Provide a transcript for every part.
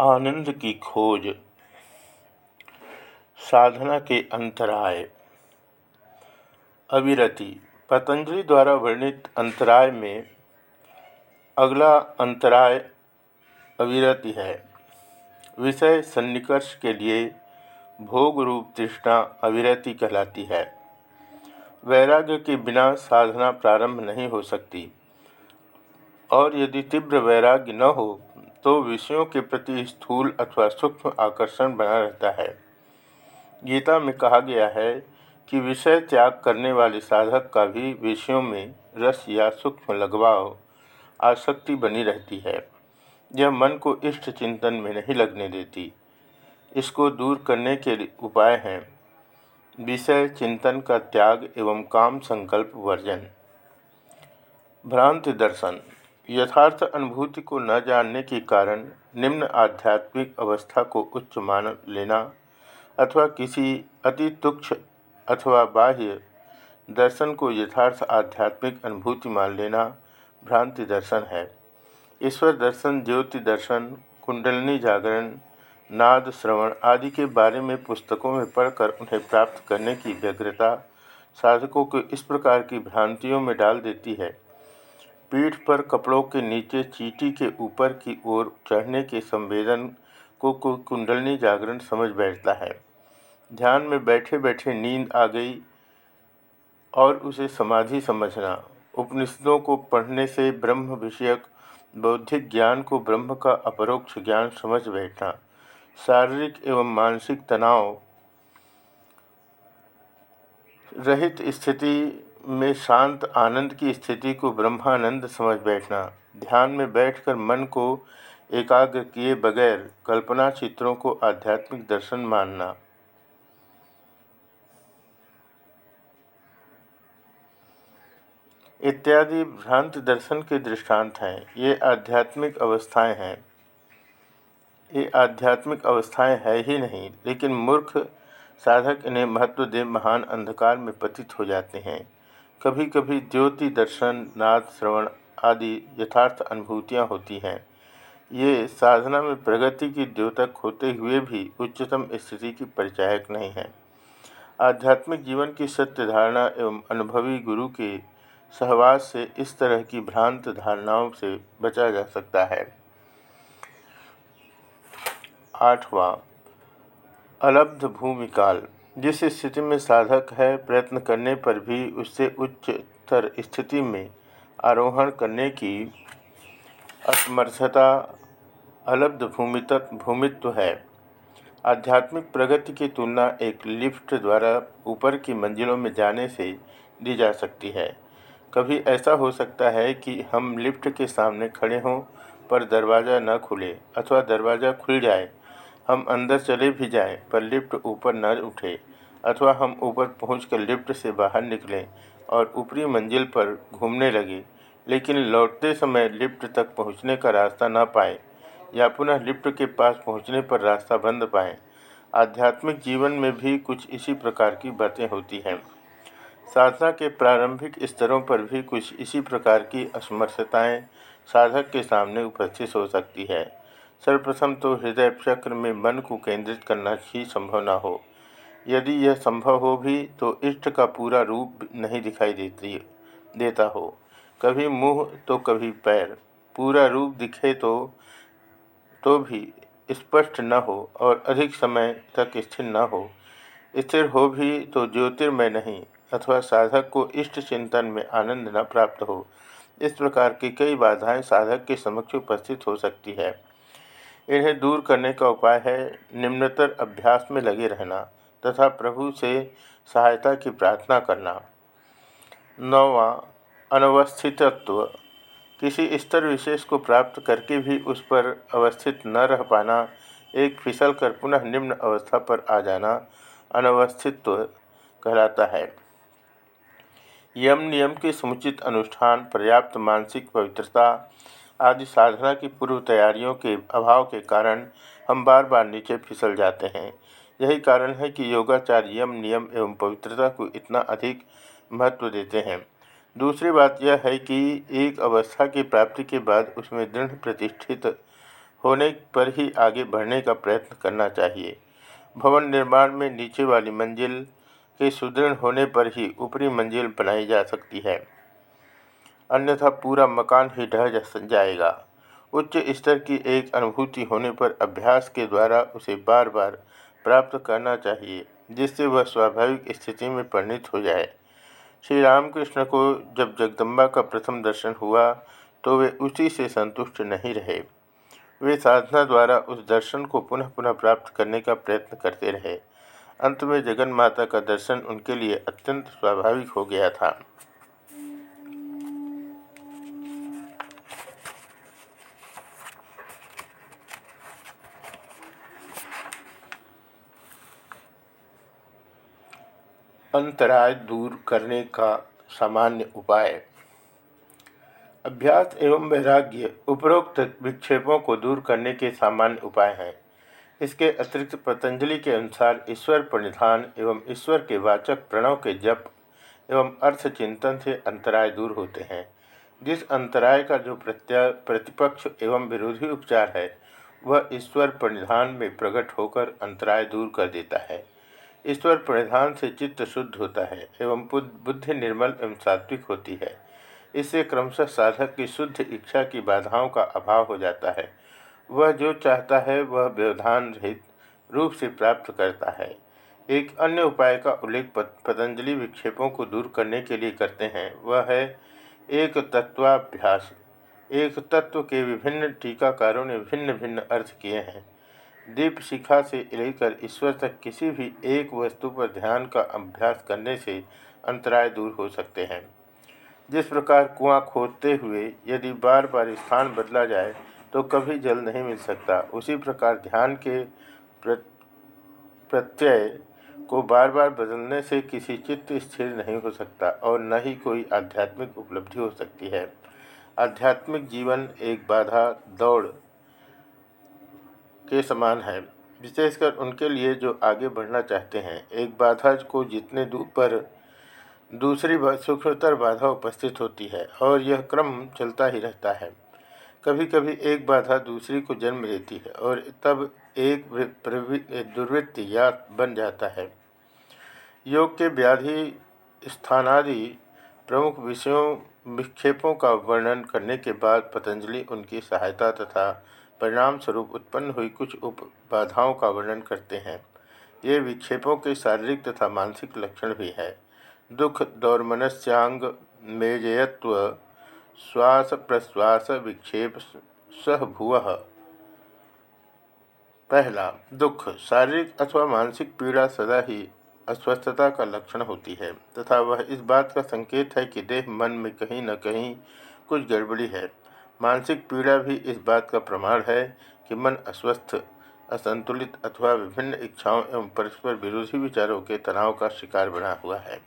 आनंद की खोज। साधना के अंतराय। अविरति। पतंजलि द्वारा वर्णित अंतराय में अगला अंतराय अविरति है। विषय सन्निकर्ष के लिए भोग रूप तृष्णा अविरति कहलाती है। वैराग्य के बिना साधना प्रारंभ नहीं हो सकती। और यदि तीव्र वैराग्य न हो तो विषयों के प्रति स्थूल अथवा सूक्ष्म आकर्षण बना रहता है। गीता में कहा गया है कि विषय त्याग करने वाले साधक का भी विषयों में रस या सूक्ष्म लगवाव, आसक्ति बनी रहती है। यह मन को इष्ट चिंतन में नहीं लगने देती। इसको दूर करने के उपाय हैं। विषय चिंतन का त्याग एवं काम संकल्प वर्जन। भ्रांति दर्शन। यथार्थ अनुभूति को न जानने के कारण निम्न आध्यात्मिक अवस्था को उच्च मान लेना अथवा किसी अति तुक्ष अथवा बाह्य दर्शन को यथार्थ आध्यात्मिक अनुभूति मान लेना भ्रांति दर्शन है। ईश्वर दर्शन, ज्योति दर्शन, कुंडलनी जागरण, नाद श्रवण आदि के बारे में पुस्तकों में पढ़कर उन्हें प्राप्त करने की व्यग्रता साधकों को इस प्रकार की भ्रांतियों में डाल देती है। पीठ पर कपड़ों के नीचे चीटी के ऊपर की ओर चढ़ने के संवेदन को कुंडलनी जागरण समझ बैठता है। ध्यान में बैठे बैठे नींद आ गई और उसे समाधि समझना। उपनिषदों को पढ़ने से ब्रह्म विषयक बौद्धिक ज्ञान को ब्रह्म का अपरोक्ष ज्ञान समझ बैठना। शारीरिक एवं मानसिक तनाव रहित स्थिति में शांत आनंद की स्थिति को ब्रह्मानंद समझ बैठना। ध्यान में बैठकर मन को एकाग्र किए बगैर कल्पना चित्रों को आध्यात्मिक दर्शन मानना। इत्यादि भ्रांत दर्शन के दृष्टांत हैं। ये आध्यात्मिक अवस्थाएँ हैं। ये आध्यात्मिक अवस्थाएँ है ही नहीं, लेकिन मूर्ख साधक इन्हें महत्व दे महान अंधकार में पतित हो जाते हैं। कभी कभी ज्योति दर्शन, नाद श्रवण आदि यथार्थ अनुभूतियाँ होती हैं। ये साधना में प्रगति की द्योतक होते हुए भी उच्चतम स्थिति की परिचायक नहीं है। आध्यात्मिक जीवन की सत्य धारणा एवं अनुभवी गुरु के सहवास से इस तरह की भ्रांत धारणाओं से बचा जा सकता है। आठवां, अलब्ध भूमिकाल। जिस स्थिति में साधक है, प्रयत्न करने पर भी उससे उच्चतर स्थिति में आरोहण करने की असमर्थता अलब्ध भूमित भूमित्व है। आध्यात्मिक प्रगति की तुलना एक लिफ्ट द्वारा ऊपर की मंजिलों में जाने से दी जा सकती है। कभी ऐसा हो सकता है कि हम लिफ्ट के सामने खड़े हों, पर दरवाज़ा न खुले अथवा दरवाज़ा खुल जाए, हम अंदर चले भी जाएँ, पर लिफ्ट ऊपर न उठे। अथवा हम ऊपर पहुंचकर लिफ्ट से बाहर निकलें और ऊपरी मंजिल पर घूमने लगे, लेकिन लौटते समय लिफ्ट तक पहुँचने का रास्ता ना पाए या पुनः लिफ्ट के पास पहुँचने पर रास्ता बंद पाएँ। आध्यात्मिक जीवन में भी कुछ इसी प्रकार की बातें होती हैं। साधना के प्रारंभिक स्तरों पर भी कुछ इसी प्रकार की असमर्थताएँ साधक के सामने उपस्थित हो सकती है। सर्वप्रथम तो हृदय चक्र में मन को केंद्रित करना ही संभव न हो। यदि यह संभव हो भी तो इष्ट का पूरा रूप नहीं दिखाई देती, देता हो। कभी मुँह तो कभी पैर। पूरा रूप दिखे तो तो भी स्पष्ट न हो, और अधिक समय तक स्थिर न हो। स्थिर हो भी तो ज्योतिर्मय नहीं, अथवा साधक को इष्ट चिंतन में आनंद न प्राप्त हो। इस प्रकार की कई बाधाएँ साधक के समक्ष उपस्थित हो सकती है। इन्हें दूर करने का उपाय है निम्नतर अभ्यास में लगे रहना। तथा प्रभु से सहायता की प्रार्थना करना। नौवा, अनवस्थितत्व। किसी स्तर विशेष को प्राप्त करके भी उस पर अवस्थित न रह पाना, एक फिसल कर पुनः निम्न अवस्था पर आ जाना अनवस्थित्व कहलाता है। यम नियम के समुचित अनुष्ठान, पर्याप्त मानसिक पवित्रता आदि साधना की पूर्व तैयारियों के अभाव के कारण हम बार बार नीचे फिसल जाते हैं। यही कारण है कि योगाचार यम नियम एवं पवित्रता को इतना अधिक महत्व देते हैं। दूसरी बात यह है कि एक अवस्था की प्राप्ति के बाद उसमें दृढ़ प्रतिष्ठित होने पर ही आगे बढ़ने का प्रयत्न करना चाहिए। भवन निर्माण में नीचे वाली मंजिल के सुदृढ़ होने पर ही ऊपरी मंजिल बनाई जा सकती है। अन्यथा पूरा मकान ही ढह जाएगा। उच्च स्तर की एक अनुभूति होने पर अभ्यास के द्वारा उसे बार बार प्राप्त करना चाहिए, जिससे वह स्वाभाविक स्थिति में परिणित हो जाए। श्री रामकृष्ण को जब जगदम्बा का प्रथम दर्शन हुआ तो वे उसी से संतुष्ट नहीं रहे। वे साधना द्वारा उस दर्शन को पुनः पुनः प्राप्त करने का प्रयत्न करते रहे। अंत में जगन माता का दर्शन उनके लिए अत्यंत स्वाभाविक हो गया था। अंतराय दूर करने का सामान्य उपाय। अभ्यास एवं वैराग्य उपरोक्त विक्षेपों को दूर करने के सामान्य उपाय हैं। इसके अतिरिक्त पतंजलि के अनुसार ईश्वर परिधान एवं ईश्वर के वाचक प्रणव के जप एवं अर्थ चिंतन से अंतराय दूर होते हैं। जिस अंतराय का जो प्रत्या, प्रतिपक्ष एवं विरोधी उपचार है, वह ईश्वर परिधान में प्रकट होकर अंतराय दूर कर देता है। ईश्वर परिधान से चित्त शुद्ध होता है एवं बुद्धि निर्मल एवं सात्विक होती है। इससे क्रमशः साधक की शुद्ध इच्छा की बाधाओं का अभाव हो जाता है। वह जो चाहता है, वह व्यवधान रहित रूप से प्राप्त करता है। एक अन्य उपाय का उल्लेख पतंजलि विक्षेपों को दूर करने के लिए करते हैं। वह है एक तत्वाभ्यास। एक तत्व के विभिन्न टीकाकारों ने भिन्न भिन्न अर्थ किए हैं। दीप शिखा से लेकर ईश्वर तक किसी भी एक वस्तु पर ध्यान का अभ्यास करने से अंतराय दूर हो सकते हैं। जिस प्रकार कुआँ खोदते हुए यदि बार बार स्थान बदला जाए तो कभी जल नहीं मिल सकता। उसी प्रकार ध्यान के प्रत्यय को बार बार बदलने से किसी चित्त स्थिर नहीं हो सकता और न ही कोई आध्यात्मिक उपलब्धि हो सकती है। आध्यात्मिक जीवन एक बाधा, दौड़ के समान है। विशेषकर उनके लिए जो आगे बढ़ना चाहते हैं। एक बाधा को जितने पर दूसरी सूक्ष्मतर बाधा उपस्थित होती है और यह क्रम चलता ही रहता है। कभी कभी एक बाधा दूसरी को जन्म देती है और तब एक दुर्वृत्ति या बन जाता है। योग के व्याधि स्थानादि प्रमुख विषयों, विक्षेपों का वर्णन करने के बाद पतंजलि उनकी सहायता तथा परिणाम स्वरूप उत्पन्न हुई कुछ उप बाधाओं का वर्णन करते हैं। ये विक्षेपों के शारीरिक तथा मानसिक लक्षण भी है। दुख दौर्मनस्यांग मेजयत्व, श्वास प्रश्वास, विक्षेप सहभुव पहला, दुख, शारीरिक अथवा मानसिक पीड़ा सदा ही अस्वस्थता का लक्षण होती है, तथा वह इस बात का संकेत है कि देह मन में कहीं न कहीं कुछ गड़बड़ी है। मानसिक पीड़ा भी इस बात का प्रमाण है कि मन अस्वस्थ, असंतुलित अथवा विभिन्न इच्छाओं एवं परस्पर विरोधी विचारों के तनाव का शिकार बना हुआ है।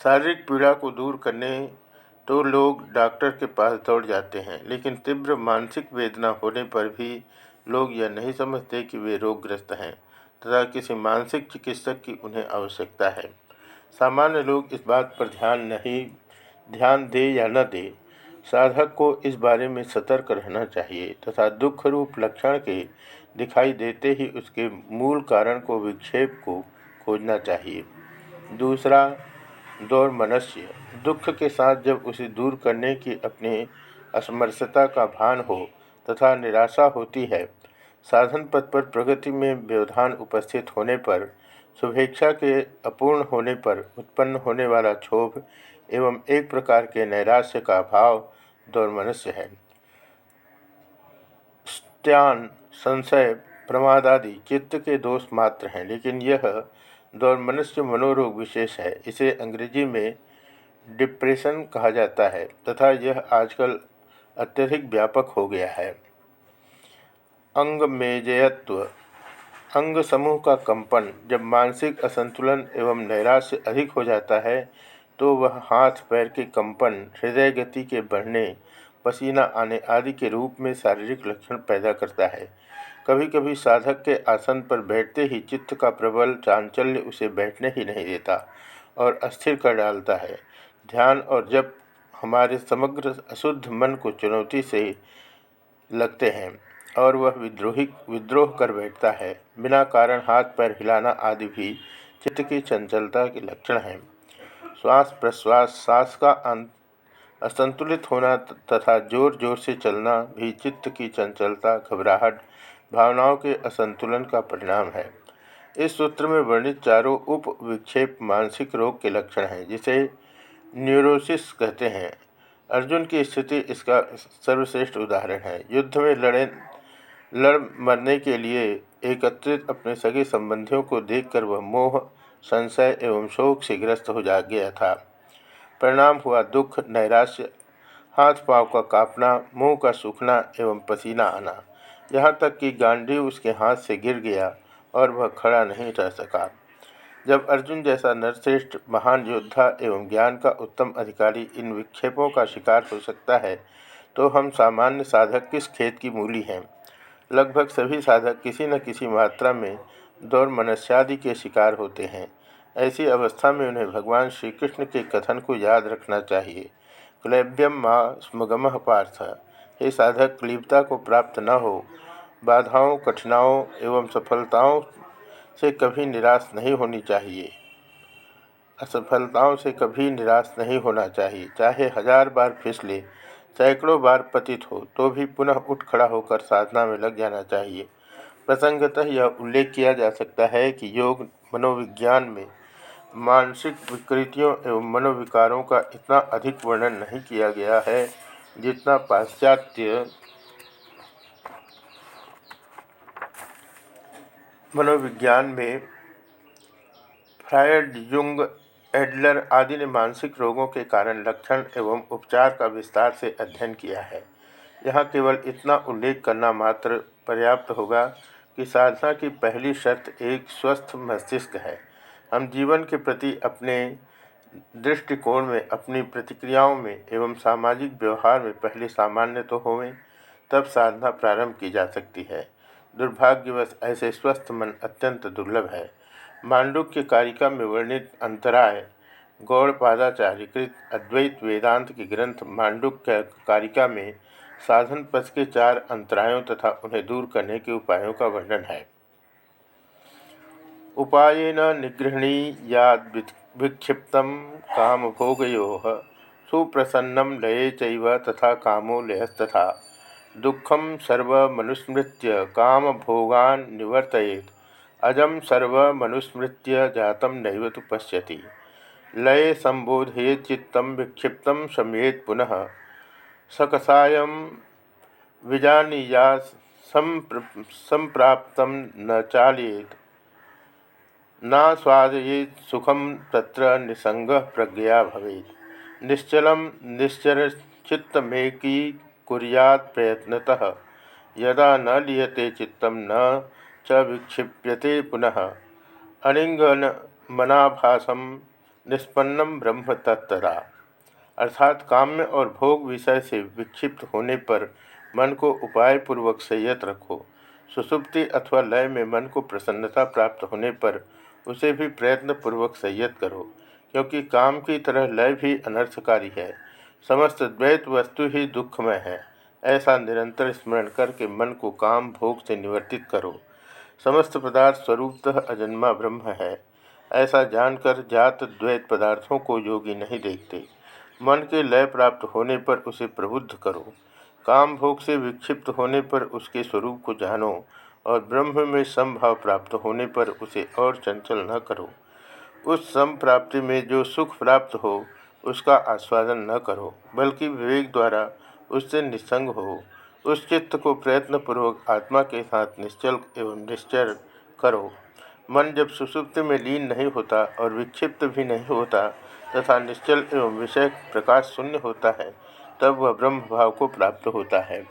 शारीरिक पीड़ा को दूर करने तो लोग डॉक्टर के पास दौड़ जाते हैं, लेकिन तीव्र मानसिक वेदना होने पर भी लोग यह नहीं समझते कि वे रोगग्रस्त हैं तथा किसी मानसिक चिकित्सक की उन्हें आवश्यकता है। सामान्य लोग इस बात पर ध्यान नहीं, ध्यान दे या न दे साधक को इस बारे में सतर्क रहना चाहिए तथा दुख रूप लक्षण के दिखाई देते ही उसके मूल कारण को विक्षेप को खोजना चाहिए। दूसरा, दौर मनुष्य। दुख के साथ जब उसे दूर करने की अपनी असमर्थता का भान हो तथा निराशा होती है, साधन पथ पर प्रगति में व्यवधान उपस्थित होने पर शुभेच्छा के अपूर्ण होने पर उत्पन्न होने वाला क्षोभ एवं एक प्रकार के नैराश्य का भाव दौर्मनस्य है। स्त्यान, संशय, प्रमाद आदि चित्त के दोष मात्र हैं, लेकिन यह दौर्मनस्य मनोरोग विशेष है। इसे अंग्रेज़ी में डिप्रेशन कहा जाता है तथा यह आजकल अत्यधिक व्यापक हो गया है। अंग मेजयत्व अंग समूह का कंपन जब मानसिक असंतुलन एवं नैराश्य अधिक हो जाता है तो वह हाथ पैर के कंपन, हृदय गति के बढ़ने, पसीना आने आदि के रूप में शारीरिक लक्षण पैदा करता है। कभी कभी साधक के आसन पर बैठते ही चित्त का प्रबल चांचल्य उसे बैठने ही नहीं देता और अस्थिर कर डालता है। ध्यान और जब हमारे समग्र, अशुद्ध मन को चुनौती से लगते हैं। और वह विद्रोही, विद्रोह कर बैठता है। बिना कारण हाथ पैर हिलाना आदि भी चित्त की चंचलता के लक्षण हैं। श्वास प्रश्वास, सांस का असंतुलित होना तथा ज़ोर ज़ोर से चलना भी चित्त की चंचलता, घबराहट, भावनाओं के असंतुलन का परिणाम है। इस सूत्र में वर्णित चारों उप विक्षेप मानसिक रोग के लक्षण हैं, जिसे न्यूरोसिस कहते हैं। अर्जुन की स्थिति इसका सर्वश्रेष्ठ उदाहरण है। युद्ध में लड़े लड़ मरने के लिए एकत्रित अपने सगे संबंधियों को देखकर वह मोह, संशय एवं शोक से ग्रस्त हो जा गया था। परिणाम हुआ दुख, नैराश्य हाथ पाँव का कांपना, मुँह का सूखना एवं पसीना आना। यहाँ तक कि गांडी उसके हाथ से गिर गया और वह खड़ा नहीं रह सका। जब अर्जुन जैसा नरश्रेष्ठ, महान योद्धा एवं ज्ञान का उत्तम अधिकारी इन विक्षेपों का शिकार हो सकता है तो हम सामान्य साधक किस खेत की मूली हैं? लगभग सभी साधक किसी न किसी मात्रा में दौर मनस्यादि के शिकार होते हैं। ऐसी अवस्था में उन्हें भगवान श्री कृष्ण के कथन को याद रखना चाहिए। क्लैब्यम माँ स्मगम पार्थ। हे साधक क्लीबता को प्राप्त न हो, बाधाओं, कठिनाओं एवं सफलताओं से कभी निराश नहीं होनी चाहिए। असफलताओं से कभी निराश नहीं होना चाहिए। चाहे हज़ार बार फिसले सैकड़ों बार पतित हो तो भी पुनः उठ खड़ा होकर साधना में लग जाना चाहिए। प्रसंगतः यह उल्लेख किया जा सकता है कि योग मनोविज्ञान में मानसिक विकृतियों एवं मनोविकारों का इतना अधिक वर्णन नहीं किया गया है, जितना पाश्चात्य मनोविज्ञान में फ्रायड युंग एडलर आदि ने मानसिक रोगों के कारण लक्षण एवं उपचार का विस्तार से अध्ययन किया है। यहाँ केवल इतना उल्लेख करना मात्र पर्याप्त होगा कि साधना की पहली शर्त एक स्वस्थ मस्तिष्क है। हम जीवन के प्रति अपने दृष्टिकोण में, अपनी प्रतिक्रियाओं में एवं सामाजिक व्यवहार में पहले सामान्य तो होवें, तब साधना प्रारंभ की जा सकती है। दुर्भाग्यवश ऐसे स्वस्थ मन अत्यंत दुर्लभ है। मांडुक्य कारिका में वर्णित अंतराय गौड़पादाचार्यकृत अद्वैत वेदांत के ग्रंथ मांडुक्य कारिका में साधन पथ के चार अंतरायों तथा उन्हें दूर करने के उपायों का वर्णन है। उपायन निगृहणी या विक्षिप्त काम भोगयो सुप्रसन्नम लये चैव तथा कामो लयस्तथा। दुखम सर्वमनुस्मृत्य काम भोगान निवर्तयेत। अजम सर्वमनुस्मृत्य जातम नैव तो पश्यति। लय संबोधे चित्त विक्षिप्त शमेत पुनः। सकसाय विजानीया संप्राप्त न चालयेत। नास्वादयेत सुखम तत्र निसंग प्रज्ञा भवेत्। निश्चल निश्चर चित्तमेकी प्रयत्नतः। यदा न लीयते चित्त न च विक्षिप्यते पुनः। अनिंगन मनाभासम निष्पन्नम ब्रह्म तत्तरा अर्थात काम्य और भोग विषय से विक्षिप्त होने पर मन को उपाय पूर्वक संयत रखो। सुसुप्ति अथवा लय में मन को प्रसन्नता प्राप्त होने पर उसे भी प्रयत्न पूर्वक संयत करो, क्योंकि काम की तरह लय भी अनर्थकारी है। समस्त द्वैत वस्तु ही दुखमय है। ऐसा निरंतर स्मरण करके मन को काम भोग से निवर्तित करो। समस्त पदार्थ स्वरूपतः अजन्मा ब्रह्म है। ऐसा जानकर जात द्वैत पदार्थों को योगी नहीं देखते। मन के लय प्राप्त होने पर उसे प्रबुद्ध करो। काम भोग से विक्षिप्त होने पर उसके स्वरूप को जानो और ब्रह्म में समभाव प्राप्त होने पर उसे और चंचल न करो। उस सम प्राप्ति में जो सुख प्राप्त हो, उसका आस्वादन न करो, बल्कि विवेक द्वारा उससे निसंग हो। उस चित्त को प्रयत्नपूर्वक आत्मा के साथ निश्चल एवं निश्चय करो। मन जब सुसुप्त में लीन नहीं होता और विक्षिप्त भी नहीं होता तथा निश्चल एवं विषय प्रकाश शून्य होता है, तब वह ब्रह्म भाव को प्राप्त होता है।